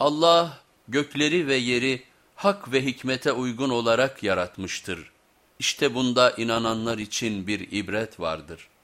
Allah gökleri ve yeri hak ve hikmete uygun olarak yaratmıştır. İşte bunda inananlar için bir ibret vardır.''